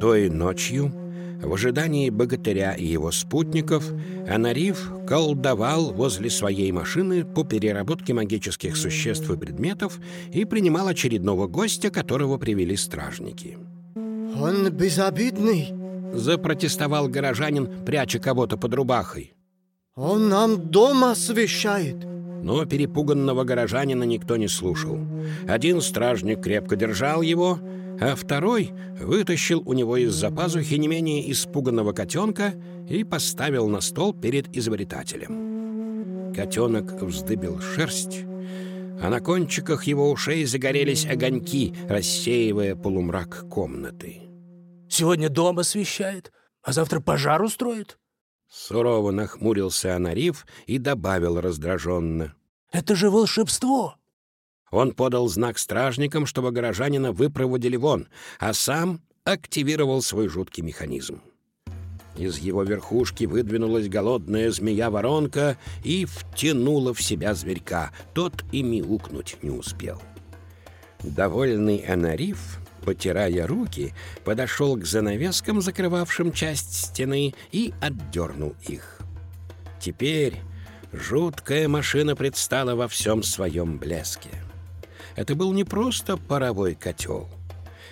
Той ночью, в ожидании богатыря и его спутников, Анариф колдовал возле своей машины по переработке магических существ и предметов и принимал очередного гостя, которого привели стражники. «Он безобидный», — запротестовал горожанин, пряча кого-то под рубахой. «Он нам дом освещает». Но перепуганного горожанина никто не слушал. Один стражник крепко держал его, а второй вытащил у него из-за пазухи не менее испуганного котенка и поставил на стол перед изобретателем. Котенок вздыбил шерсть, а на кончиках его ушей загорелись огоньки, рассеивая полумрак комнаты. «Сегодня дом освещает, а завтра пожар устроит?» Сурово нахмурился Анариф и добавил раздраженно. «Это же волшебство!» Он подал знак стражникам, чтобы горожанина выпроводили вон, а сам активировал свой жуткий механизм. Из его верхушки выдвинулась голодная змея-воронка и втянула в себя зверька. Тот и мяукнуть не успел. Довольный Анариф потирая руки, подошел к занавескам, закрывавшим часть стены, и отдернул их. Теперь жуткая машина предстала во всем своем блеске. Это был не просто паровой котел.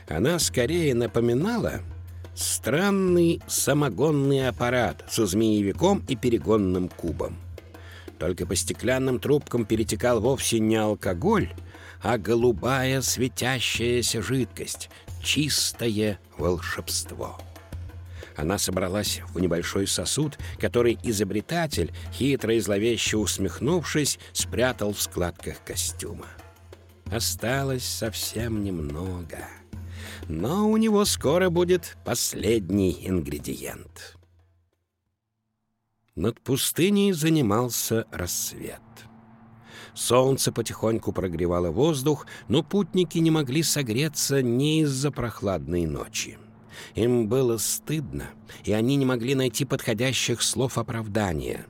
Она скорее напоминала странный самогонный аппарат со змеевиком и перегонным кубом. Только по стеклянным трубкам перетекал вовсе не алкоголь, а голубая светящаяся жидкость, чистое волшебство. Она собралась в небольшой сосуд, который изобретатель, хитро и зловеще усмехнувшись, спрятал в складках костюма. Осталось совсем немного. Но у него скоро будет последний ингредиент. Над пустыней занимался рассвет. Солнце потихоньку прогревало воздух, но путники не могли согреться не из-за прохладной ночи. Им было стыдно, и они не могли найти подходящих слов оправдания.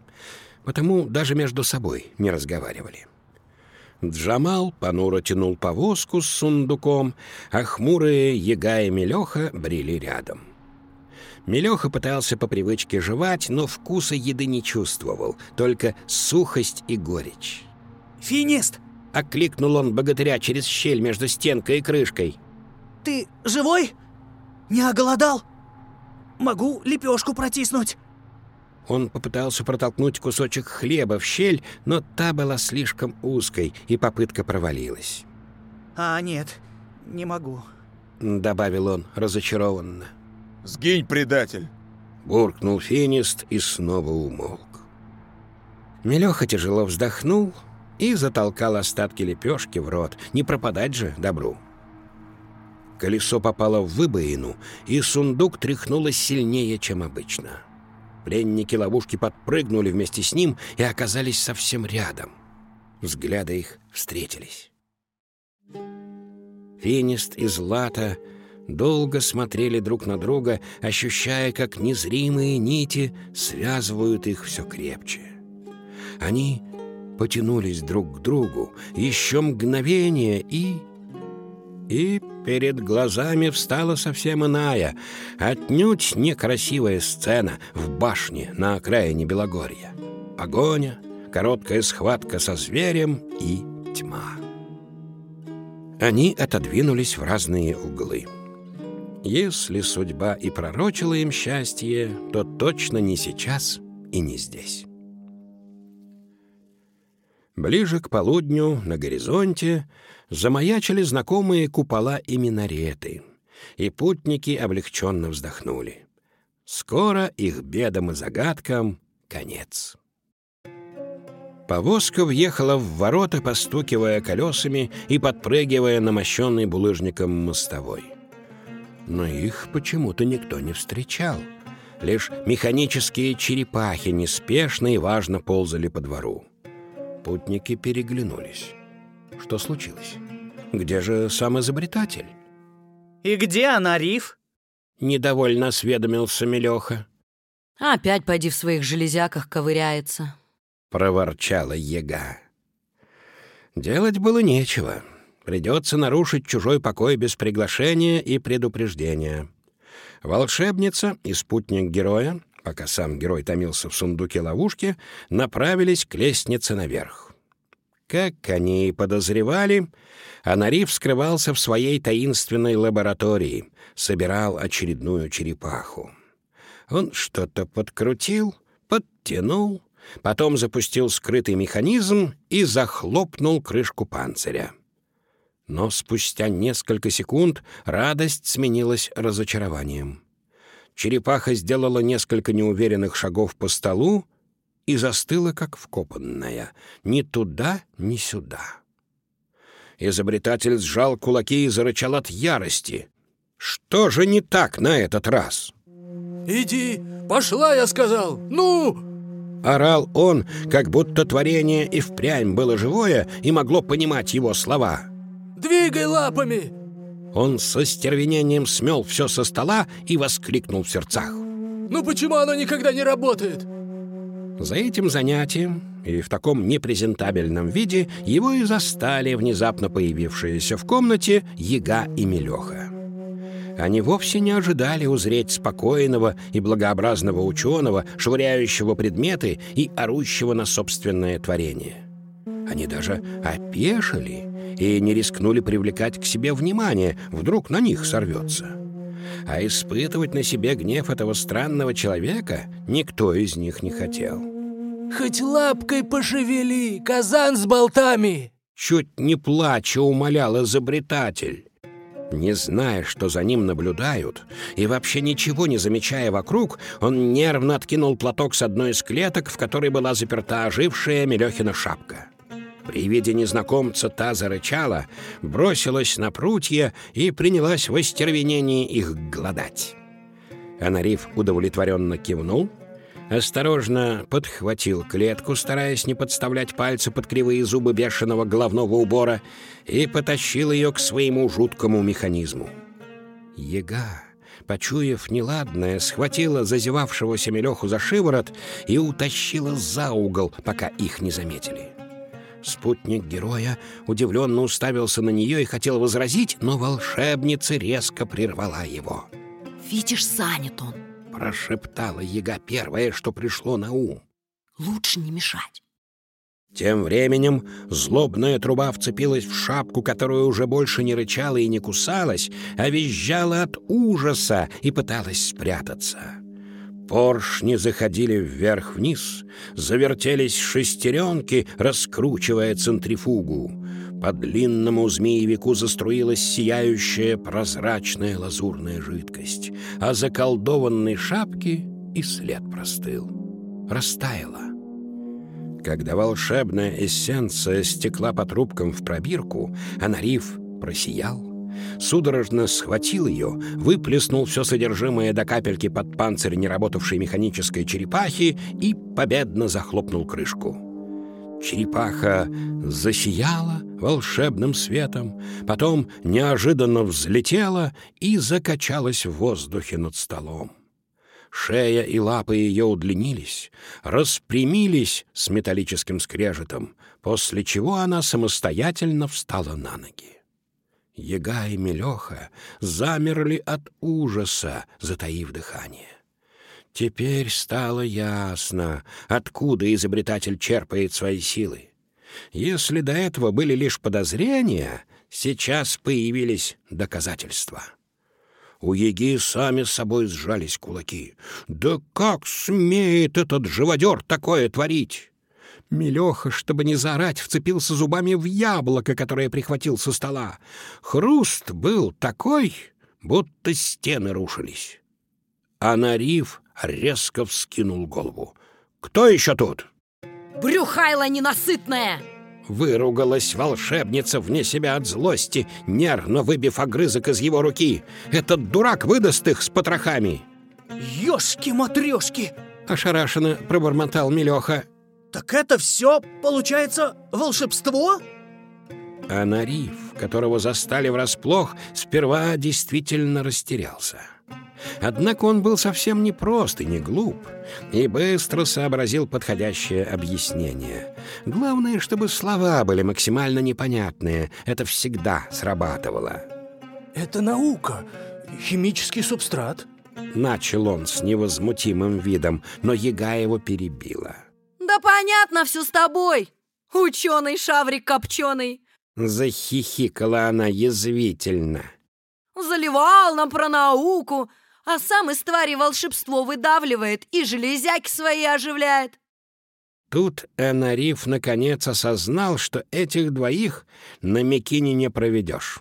Потому даже между собой не разговаривали. Джамал понуро тянул повозку с сундуком, а хмурые Яга и Мелеха брели рядом. Мелеха пытался по привычке жевать, но вкуса еды не чувствовал, только сухость и горечь. «Финист!» — окликнул он богатыря через щель между стенкой и крышкой. «Ты живой? Не оголодал? Могу лепешку протиснуть!» Он попытался протолкнуть кусочек хлеба в щель, но та была слишком узкой, и попытка провалилась. «А, нет, не могу», — добавил он разочарованно. «Сгинь, предатель!» — буркнул финист и снова умолк. Мелеха тяжело вздохнул и затолкал остатки лепешки в рот. Не пропадать же добру. Колесо попало в выбоину, и сундук тряхнуло сильнее, чем обычно. Пленники ловушки подпрыгнули вместе с ним и оказались совсем рядом. Взгляды их встретились. Финист и Злата долго смотрели друг на друга, ощущая, как незримые нити связывают их все крепче. Они потянулись друг к другу еще мгновение и... И перед глазами встала совсем иная, отнюдь некрасивая сцена в башне на окраине Белогорья. Погоня, короткая схватка со зверем и тьма. Они отодвинулись в разные углы. Если судьба и пророчила им счастье, то точно не сейчас и не здесь. Ближе к полудню на горизонте замаячили знакомые купола и минареты, и путники облегченно вздохнули. Скоро их бедам и загадкам конец. Повозка въехала в ворота, постукивая колесами и подпрыгивая на мощенный булыжником мостовой. Но их почему-то никто не встречал. Лишь механические черепахи неспешно и важно ползали по двору. Путники переглянулись. Что случилось? Где же сам изобретатель? «И где Анариф?» Недовольно осведомился Мелеха. «Опять поди в своих железяках ковыряется», — проворчала Ега. Делать было нечего. Придется нарушить чужой покой без приглашения и предупреждения. Волшебница и спутник героя, пока сам герой томился в сундуке ловушки, направились к лестнице наверх. Как они и подозревали, Анариф скрывался в своей таинственной лаборатории, собирал очередную черепаху. Он что-то подкрутил, подтянул, потом запустил скрытый механизм и захлопнул крышку панциря. Но спустя несколько секунд радость сменилась разочарованием. Черепаха сделала несколько неуверенных шагов по столу и застыла, как вкопанная, ни туда, ни сюда. Изобретатель сжал кулаки и зарычал от ярости. «Что же не так на этот раз?» «Иди! Пошла, я сказал! Ну!» Орал он, как будто творение и впрямь было живое и могло понимать его слова. Двигай лапами!» Он со стервенением смел все со стола и воскликнул в сердцах. «Ну почему оно никогда не работает?» За этим занятием и в таком непрезентабельном виде его и застали внезапно появившиеся в комнате Яга и Мелеха. Они вовсе не ожидали узреть спокойного и благообразного ученого, швыряющего предметы и орущего на собственное творение. Они даже опешили и не рискнули привлекать к себе внимание, вдруг на них сорвется. А испытывать на себе гнев этого странного человека никто из них не хотел. «Хоть лапкой пошевели, казан с болтами!» Чуть не плача умолял изобретатель. Не зная, что за ним наблюдают, и вообще ничего не замечая вокруг, он нервно откинул платок с одной из клеток, в которой была заперта ожившая Мелехина шапка. При виде незнакомца та зарычала, бросилась на прутья и принялась в остервенении их гладать. Анариф удовлетворенно кивнул, осторожно подхватил клетку, стараясь не подставлять пальцы под кривые зубы бешеного головного убора, и потащил ее к своему жуткому механизму. Ега, почуяв неладное, схватила зазевавшегося Мелеху за шиворот и утащила за угол, пока их не заметили. Спутник героя удивленно уставился на нее и хотел возразить, но волшебница резко прервала его. Видишь, занят он. Прошептала яга первое, что пришло на ум. Лучше не мешать. Тем временем злобная труба вцепилась в шапку, которая уже больше не рычала и не кусалась, а визжала от ужаса и пыталась спрятаться. Поршни заходили вверх-вниз, завертелись шестеренки, раскручивая центрифугу. По длинному змеевику заструилась сияющая прозрачная лазурная жидкость, а заколдованной шапки и след простыл. Растаяла. Когда волшебная эссенция стекла по трубкам в пробирку, а нариф просиял, судорожно схватил ее, выплеснул все содержимое до капельки под панцирь неработавшей механической черепахи и победно захлопнул крышку. Черепаха засияла волшебным светом, потом неожиданно взлетела и закачалась в воздухе над столом. Шея и лапы ее удлинились, распрямились с металлическим скрежетом, после чего она самостоятельно встала на ноги. Яга и Мелеха замерли от ужаса, затаив дыхание. Теперь стало ясно, откуда изобретатель черпает свои силы. Если до этого были лишь подозрения, сейчас появились доказательства. У Еги сами собой сжались кулаки. «Да как смеет этот живодер такое творить?» Мелеха, чтобы не заорать, вцепился зубами в яблоко, которое прихватил со стола. Хруст был такой, будто стены рушились. А Нариф резко вскинул голову. «Кто еще тут?» Брюхайло ненасытное! Выругалась волшебница вне себя от злости, нервно выбив огрызок из его руки. «Этот дурак выдаст их с потрохами!» «Ёшки-матрёшки!» — ошарашенно пробормотал Мелеха. Так это все, получается, волшебство? А Нариф, которого застали врасплох, сперва действительно растерялся. Однако он был совсем не прост и не глуп, и быстро сообразил подходящее объяснение. Главное, чтобы слова были максимально непонятные. Это всегда срабатывало. Это наука, химический субстрат. Начал он с невозмутимым видом, но яга его перебила. Да понятно все с тобой, ученый шаврик копченый. Захихикала она язвительно. Заливал нам про науку, а сам из твари волшебство выдавливает и железяки свои оживляет. Тут Энариф наконец осознал, что этих двоих на Микине не проведешь.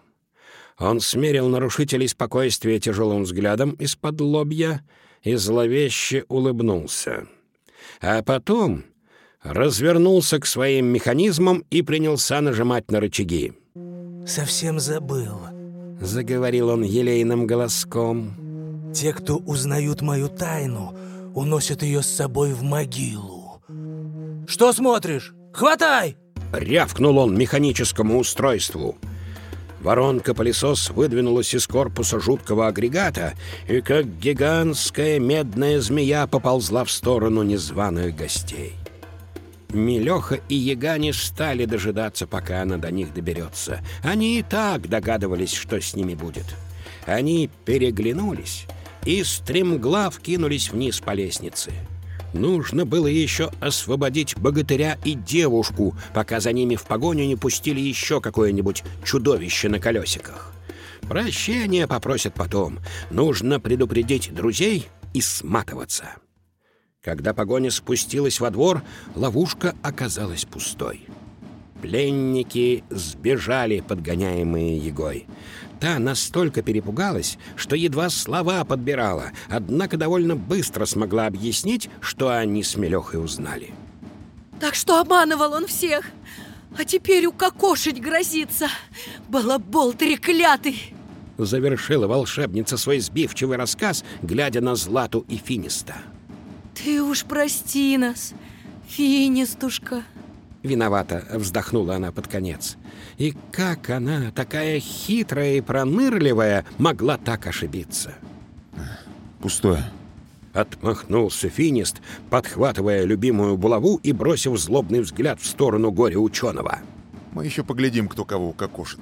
Он смерил нарушителей спокойствия тяжелым взглядом из-под лобья и зловеще улыбнулся. А потом развернулся к своим механизмам и принялся нажимать на рычаги. Совсем забыл. Заговорил он елейным голоском. Те, кто узнают мою тайну, уносят ее с собой в могилу. Что смотришь? Хватай! Рявкнул он механическому устройству. Воронка-пылесос выдвинулась из корпуса жуткого агрегата и, как гигантская медная змея, поползла в сторону незваных гостей. Милеха и Яга не стали дожидаться, пока она до них доберется. Они и так догадывались, что с ними будет. Они переглянулись и стремглав кинулись вниз по лестнице. Нужно было еще освободить богатыря и девушку, пока за ними в погоню не пустили еще какое-нибудь чудовище на колесиках. Прощения попросят потом. Нужно предупредить друзей и сматываться. Когда погоня спустилась во двор, ловушка оказалась пустой. Пленники сбежали, подгоняемые Егой. Та настолько перепугалась, что едва слова подбирала, однако довольно быстро смогла объяснить, что они с Мелехой узнали. Так что обманывал он всех, а теперь укокошить грозится. Балабол треклятый! Завершила волшебница свой сбивчивый рассказ, глядя на Злату и Финиста. Ты уж прости нас, Финистушка. Виновата, вздохнула она под конец. И как она, такая хитрая и пронырливая, могла так ошибиться? Пустое. Отмахнулся Финист, подхватывая любимую булаву и бросив злобный взгляд в сторону горя-ученого. Мы еще поглядим, кто кого укокошит.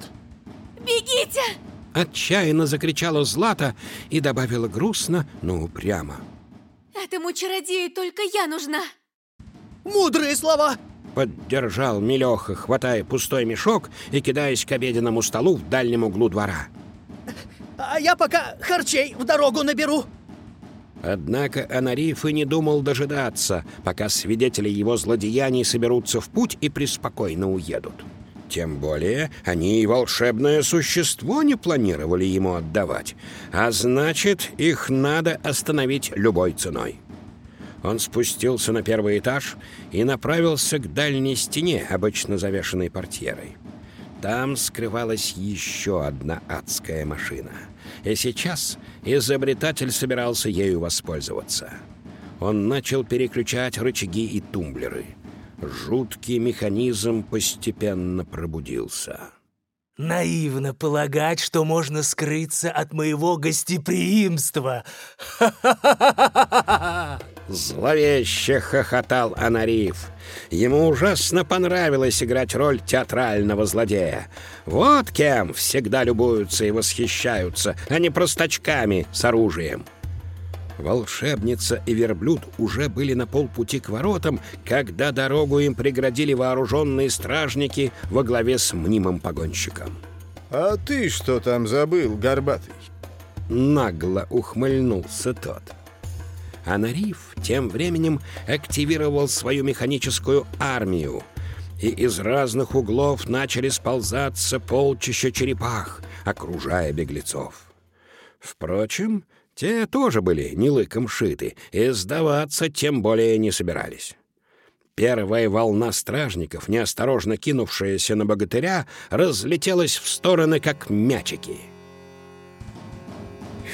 Бегите! Отчаянно закричала Злата и добавила грустно, но упрямо. Этому чародею только я нужна. Мудрые слова! Поддержал Милеха, хватая пустой мешок и кидаясь к обеденному столу в дальнем углу двора. А я пока харчей в дорогу наберу. Однако Анариф и не думал дожидаться, пока свидетели его злодеяний соберутся в путь и преспокойно уедут. Тем более они и волшебное существо не планировали ему отдавать, а значит, их надо остановить любой ценой. Он спустился на первый этаж и направился к дальней стене, обычно завешенной портьерой. Там скрывалась еще одна адская машина. И сейчас изобретатель собирался ею воспользоваться. Он начал переключать рычаги и тумблеры. Жуткий механизм постепенно пробудился. Наивно полагать, что можно скрыться от моего гостеприимства. Зловеще хохотал Анариф. Ему ужасно понравилось играть роль театрального злодея. Вот кем всегда любуются и восхищаются, а не простачками с оружием. Волшебница и верблюд уже были на полпути к воротам, когда дорогу им преградили вооруженные стражники во главе с мнимым погонщиком. «А ты что там забыл, горбатый?» Нагло ухмыльнулся тот. А Нариф тем временем активировал свою механическую армию, и из разных углов начали сползаться полчища черепах, окружая беглецов. Впрочем, те тоже были не лыком шиты, и сдаваться тем более не собирались. Первая волна стражников, неосторожно кинувшаяся на богатыря, разлетелась в стороны, как мячики.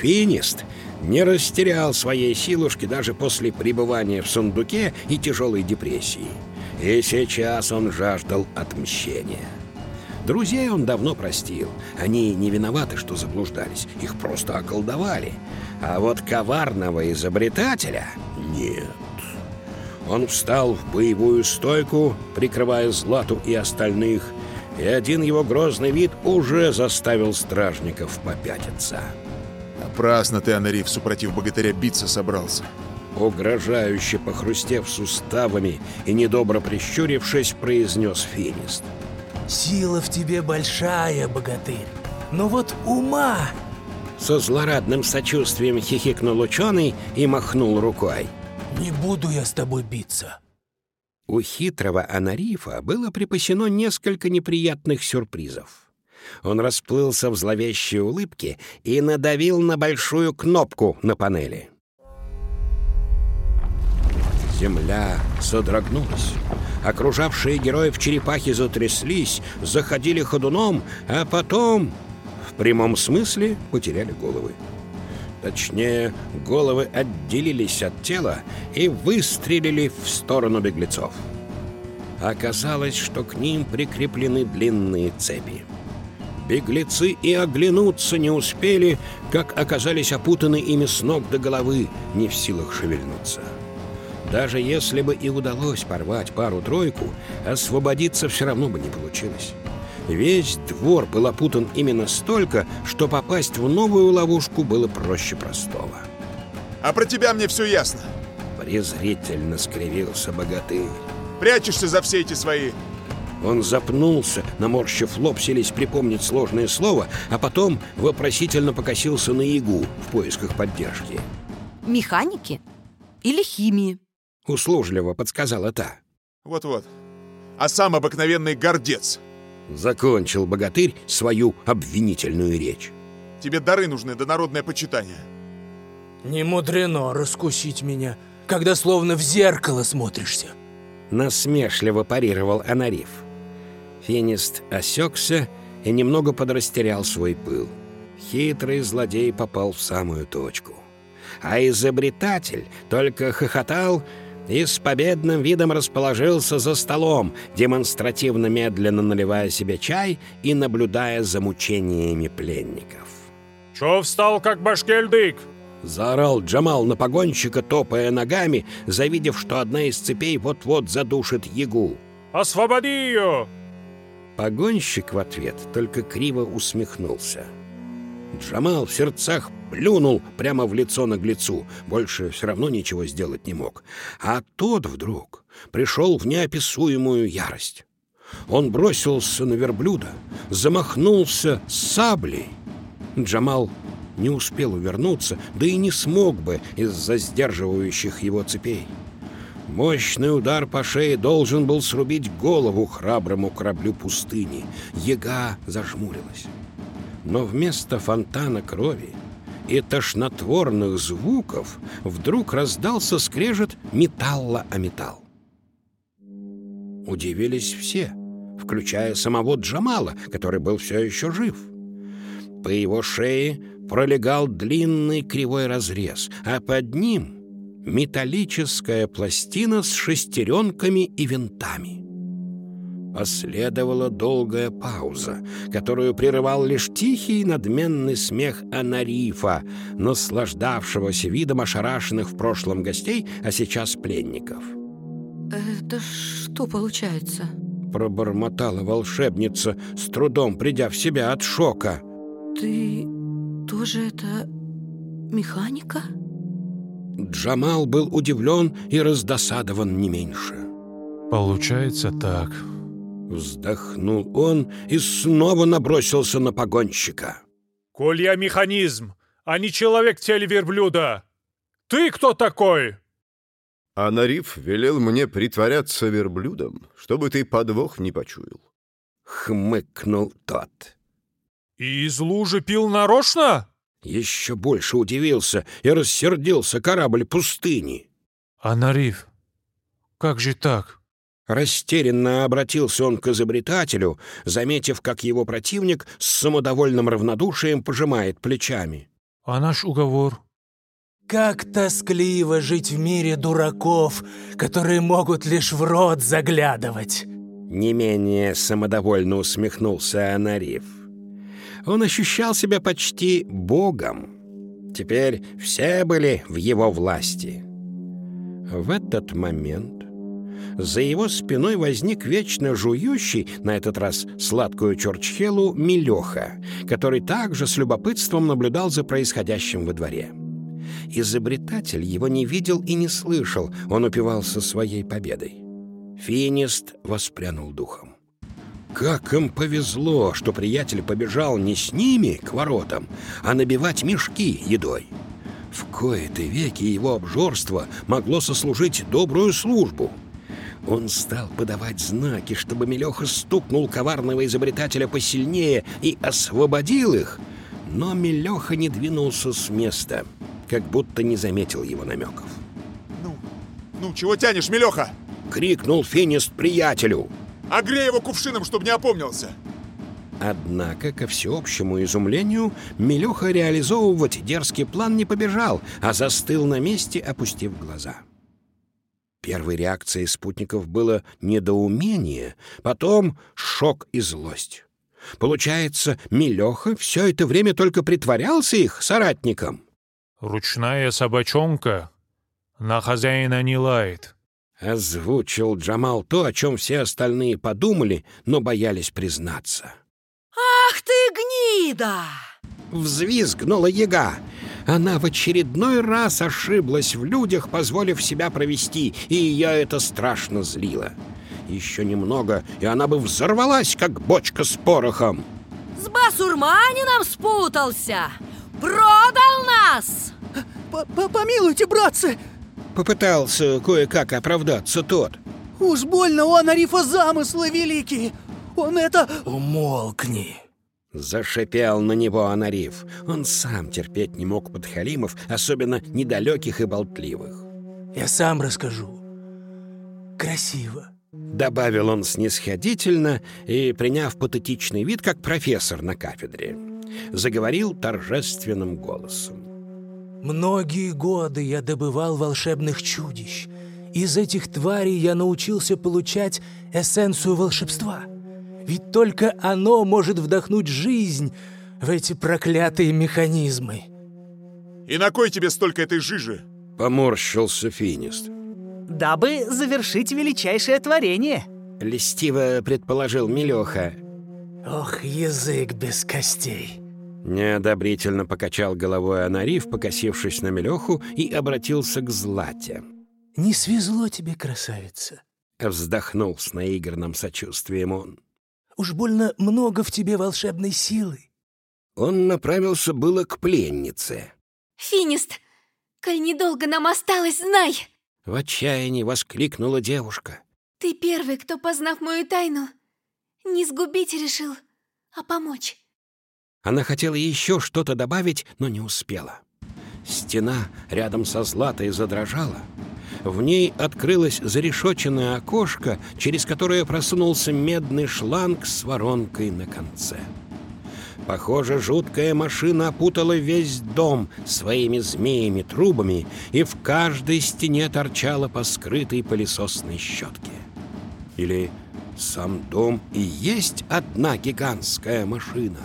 Финист не растерял своей силушки даже после пребывания в сундуке и тяжелой депрессии. И сейчас он жаждал отмщения. Друзей он давно простил. Они не виноваты, что заблуждались. Их просто околдовали. А вот коварного изобретателя нет. Он встал в боевую стойку, прикрывая Злату и остальных, и один его грозный вид уже заставил стражников попятиться. Напрасно ты, Анариф, супротив богатыря биться собрался. Угрожающе похрустев суставами и недобро прищурившись, произнес Финист. Сила в тебе большая, богатырь. Но вот ума... Со злорадным сочувствием хихикнул ученый и махнул рукой. Не буду я с тобой биться. У хитрого Анарифа было припасено несколько неприятных сюрпризов. Он расплылся в зловещей улыбке и надавил на большую кнопку на панели. Земля содрогнулась. Окружавшие героев черепахи затряслись, заходили ходуном, а потом, в прямом смысле, потеряли головы. Точнее, головы отделились от тела и выстрелили в сторону беглецов. Оказалось, что к ним прикреплены длинные цепи. Беглецы и оглянуться не успели, как оказались опутаны ими с ног до головы, не в силах шевельнуться. Даже если бы и удалось порвать пару-тройку, освободиться все равно бы не получилось. Весь двор был опутан именно столько, что попасть в новую ловушку было проще простого. А про тебя мне все ясно. Презрительно скривился богатырь. Прячешься за все эти свои... Он запнулся, наморщив лоб, селись припомнить сложное слово, а потом вопросительно покосился на Ягу в поисках поддержки. Механики или химии? Услужливо подсказала та. Вот-вот. А сам обыкновенный гордец. Закончил богатырь свою обвинительную речь. Тебе дары нужны, да народное почитание. Не мудрено раскусить меня, когда словно в зеркало смотришься. Насмешливо парировал Анариф. Финист осекся и немного подрастерял свой пыл. Хитрый злодей попал в самую точку. А изобретатель только хохотал и с победным видом расположился за столом, демонстративно медленно наливая себе чай и наблюдая за мучениями пленников. «Чё встал, как башкельдык?» Заорал Джамал на погонщика, топая ногами, завидев, что одна из цепей вот-вот задушит ягу. «Освободи ее!» Погонщик в ответ только криво усмехнулся. Джамал в сердцах плюнул прямо в лицо наглецу, больше все равно ничего сделать не мог. А тот вдруг пришел в неописуемую ярость. Он бросился на верблюда, замахнулся саблей. Джамал не успел увернуться, да и не смог бы из-за сдерживающих его цепей. Мощный удар по шее должен был срубить голову храброму кораблю пустыни. Яга зажмурилась. Но вместо фонтана крови и тошнотворных звуков вдруг раздался скрежет металла о металл. Удивились все, включая самого Джамала, который был все еще жив. По его шее пролегал длинный кривой разрез, а под ним металлическая пластина с шестеренками и винтами. Последовала долгая пауза, которую прерывал лишь тихий надменный смех Анарифа, наслаждавшегося видом ошарашенных в прошлом гостей, а сейчас пленников. Это что получается? Пробормотала волшебница, с трудом придя в себя от шока. Ты тоже это механика? Джамал был удивлен и раздосадован не меньше. Получается так. Вздохнул он и снова набросился на погонщика. «Коль я механизм, а не человек в теле верблюда, ты кто такой?» А Нариф велел мне притворяться верблюдом, чтобы ты подвох не почуял. Хмыкнул тот. «И из лужи пил нарочно?» Еще больше удивился и рассердился корабль пустыни. «Анариф, как же так?» Растерянно обратился он к изобретателю, заметив, как его противник с самодовольным равнодушием пожимает плечами. «А наш уговор?» Как тоскливо жить в мире дураков, которые могут лишь в рот заглядывать. Не менее самодовольно усмехнулся Анариф. Он ощущал себя почти богом. Теперь все были в его власти. В этот момент за его спиной возник вечно жующий, на этот раз сладкую чурчхелу, Милеха, который также с любопытством наблюдал за происходящим во дворе. Изобретатель его не видел и не слышал, он упивался своей победой. Финист воспрянул духом. Как им повезло, что приятель побежал не с ними к воротам, а набивать мешки едой. В кои-то веки его обжорство могло сослужить добрую службу. Он стал подавать знаки, чтобы Мелеха стукнул коварного изобретателя посильнее и освободил их, но Мелеха не двинулся с места, как будто не заметил его намеков. Ну, ну, чего тянешь, Мелеха? Крикнул Финист приятелю. Огрей его кувшином, чтобы не опомнился. Однако, ко всеобщему изумлению, Мелеха реализовывать дерзкий план не побежал, а застыл на месте, опустив глаза. Первой реакцией спутников было недоумение, потом шок и злость. Получается, Мелеха все это время только притворялся их соратником. «Ручная собачонка на хозяина не лает», Озвучил Джамал то, о чем все остальные подумали, но боялись признаться. «Ах ты, гнида!» Взвизгнула яга. Она в очередной раз ошиблась в людях, позволив себя провести, и ее это страшно злило. Еще немного, и она бы взорвалась, как бочка с порохом. С басурманином спутался! Продал нас! П -п Помилуйте, братцы! Попытался кое-как оправдаться тот. Уж больно у Анарифа замыслы великие! Он это... Умолкни. Зашипел на него Анариф. Он сам терпеть не мог подхалимов, особенно недалеких и болтливых. Я сам расскажу. Красиво. Добавил он снисходительно и, приняв патетичный вид, как профессор на кафедре, заговорил торжественным голосом. Многие годы я добывал волшебных чудищ. Из этих тварей я научился получать эссенцию волшебства. Ведь только оно может вдохнуть жизнь в эти проклятые механизмы. И на кой тебе столько этой жижи? Поморщился Финист. Дабы завершить величайшее творение. Льстиво предположил Милеха. Ох, язык без костей. Неодобрительно покачал головой Анариф, покосившись на Мелеху, и обратился к Злате. «Не свезло тебе, красавица!» Вздохнул с наигранным сочувствием он. «Уж больно много в тебе волшебной силы!» Он направился было к пленнице. Финист, коль недолго нам осталось, знай! В отчаянии воскликнула девушка. Ты первый, кто, познав мою тайну, не сгубить решил, а помочь. Она хотела еще что-то добавить, но не успела. Стена рядом со Златой задрожала. В ней открылось зарешоченное окошко, через которое просунулся медный шланг с воронкой на конце. Похоже, жуткая машина опутала весь дом своими змеями-трубами, и в каждой стене торчала по скрытой пылесосной щетке. Или сам дом и есть одна гигантская машина?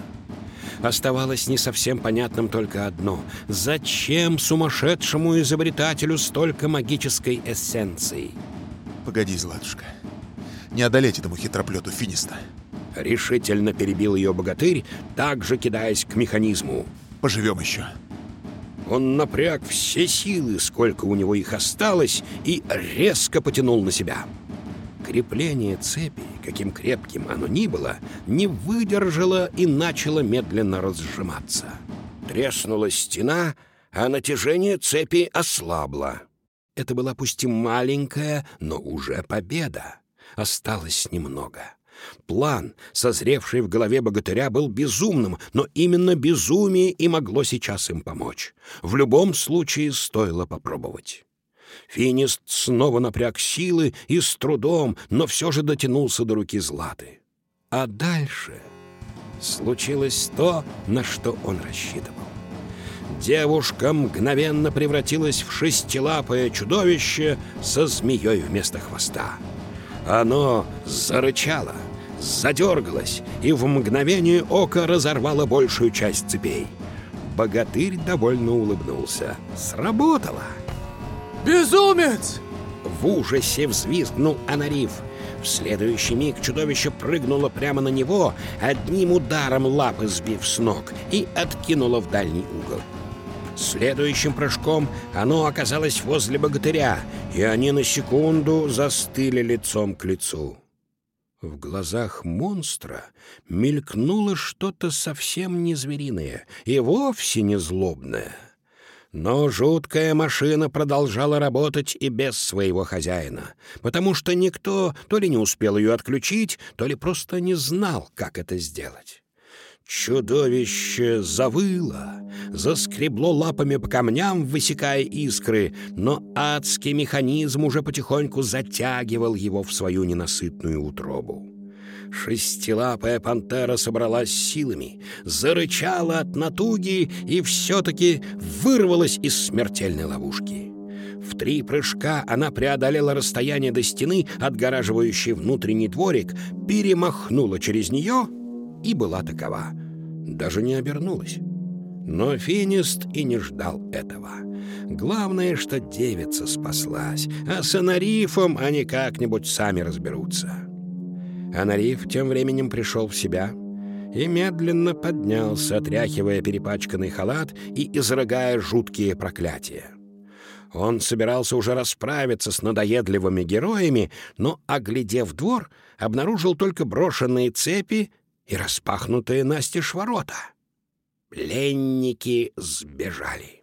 Оставалось не совсем понятным только одно. Зачем сумасшедшему изобретателю столько магической эссенции? Погоди, Златушка. Не одолеть этому хитроплету Финиста. Решительно перебил ее богатырь, также кидаясь к механизму. Поживем еще. Он напряг все силы, сколько у него их осталось, и резко потянул на себя. Крепление цепи, каким крепким оно ни было, не выдержало и начало медленно разжиматься. Треснула стена, а натяжение цепи ослабло. Это была пусть и маленькая, но уже победа. Осталось немного. План, созревший в голове богатыря, был безумным, но именно безумие и могло сейчас им помочь. В любом случае стоило попробовать. Финист снова напряг силы и с трудом, но все же дотянулся до руки Златы. А дальше случилось то, на что он рассчитывал. Девушка мгновенно превратилась в шестилапое чудовище со змеей вместо хвоста. Оно зарычало, задергалось и в мгновение ока разорвало большую часть цепей. Богатырь довольно улыбнулся. Сработало! Безумец! В ужасе взвизгнул Анариф. В следующий миг чудовище прыгнуло прямо на него, одним ударом лапы сбив с ног, и откинуло в дальний угол. Следующим прыжком оно оказалось возле богатыря, и они на секунду застыли лицом к лицу. В глазах монстра мелькнуло что-то совсем не звериное и вовсе не злобное — но жуткая машина продолжала работать и без своего хозяина, потому что никто то ли не успел ее отключить, то ли просто не знал, как это сделать. Чудовище завыло, заскребло лапами по камням, высекая искры, но адский механизм уже потихоньку затягивал его в свою ненасытную утробу. Шестилапая пантера собралась силами, зарычала от натуги и все-таки вырвалась из смертельной ловушки. В три прыжка она преодолела расстояние до стены, отгораживающей внутренний дворик, перемахнула через нее и была такова. Даже не обернулась. Но Финист и не ждал этого. Главное, что девица спаслась, а с Анарифом они как-нибудь сами разберутся. Анариф тем временем пришел в себя и медленно поднялся, отряхивая перепачканный халат и изрыгая жуткие проклятия. Он собирался уже расправиться с надоедливыми героями, но, оглядев двор, обнаружил только брошенные цепи и распахнутые настежь ворота. Пленники сбежали.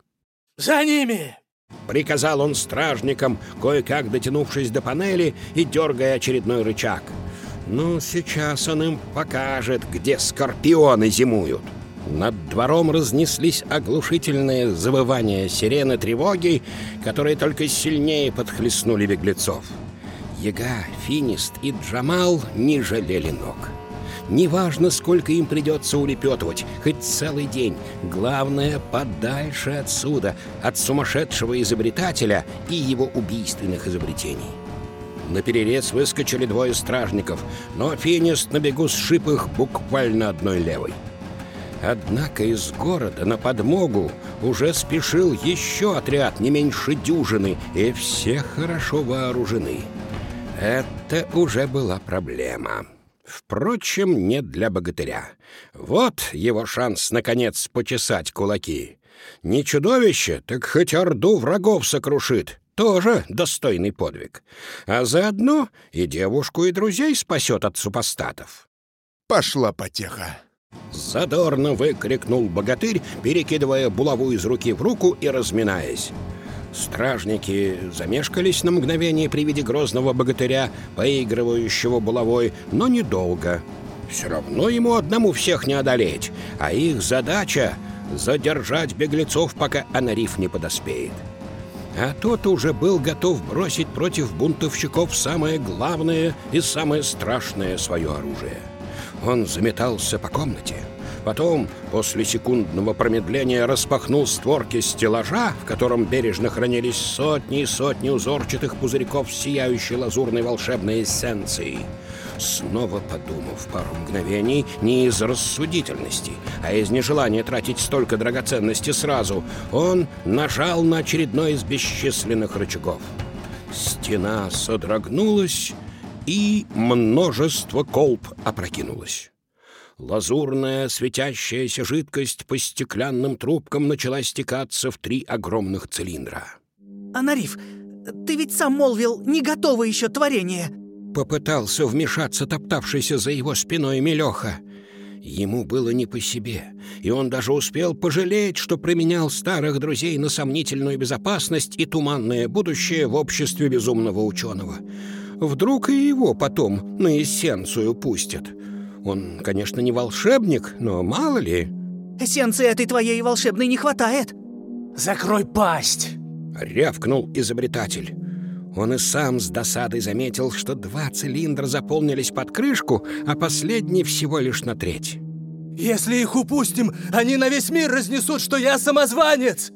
«За ними!» — приказал он стражникам, кое-как дотянувшись до панели и дергая очередной рычаг — ну, сейчас он им покажет, где скорпионы зимуют. Над двором разнеслись оглушительные завывания сирены тревоги, которые только сильнее подхлестнули беглецов. Яга, Финист и Джамал не жалели ног. Неважно, сколько им придется улепетывать, хоть целый день. Главное, подальше отсюда, от сумасшедшего изобретателя и его убийственных изобретений. На перерез выскочили двое стражников, но Финист на бегу сшиб их буквально одной левой. Однако из города на подмогу уже спешил еще отряд не меньше дюжины, и все хорошо вооружены. Это уже была проблема. Впрочем, не для богатыря. Вот его шанс, наконец, почесать кулаки. Не чудовище, так хоть орду врагов сокрушит. Тоже достойный подвиг. А заодно и девушку, и друзей спасет от супостатов. Пошла потеха. Задорно выкрикнул богатырь, перекидывая булаву из руки в руку и разминаясь. Стражники замешкались на мгновение при виде грозного богатыря, поигрывающего булавой, но недолго. Все равно ему одному всех не одолеть, а их задача — задержать беглецов, пока Анариф не подоспеет а тот уже был готов бросить против бунтовщиков самое главное и самое страшное свое оружие. Он заметался по комнате, потом, после секундного промедления, распахнул створки стеллажа, в котором бережно хранились сотни и сотни узорчатых пузырьков сияющей лазурной волшебной эссенции — снова подумав пару мгновений, не из рассудительности, а из нежелания тратить столько драгоценности сразу, он нажал на очередной из бесчисленных рычагов. Стена содрогнулась, и множество колб опрокинулось. Лазурная светящаяся жидкость по стеклянным трубкам начала стекаться в три огромных цилиндра. Анариф, ты ведь сам молвил, не готово еще творение. Попытался вмешаться топтавшийся за его спиной Мелеха. Ему было не по себе, и он даже успел пожалеть, что променял старых друзей на сомнительную безопасность и туманное будущее в обществе безумного ученого. Вдруг и его потом на эссенцию пустят. Он, конечно, не волшебник, но мало ли... Эссенции этой твоей волшебной не хватает. «Закрой пасть!» — рявкнул изобретатель. Он и сам с досадой заметил, что два цилиндра заполнились под крышку, а последний всего лишь на треть. «Если их упустим, они на весь мир разнесут, что я самозванец!»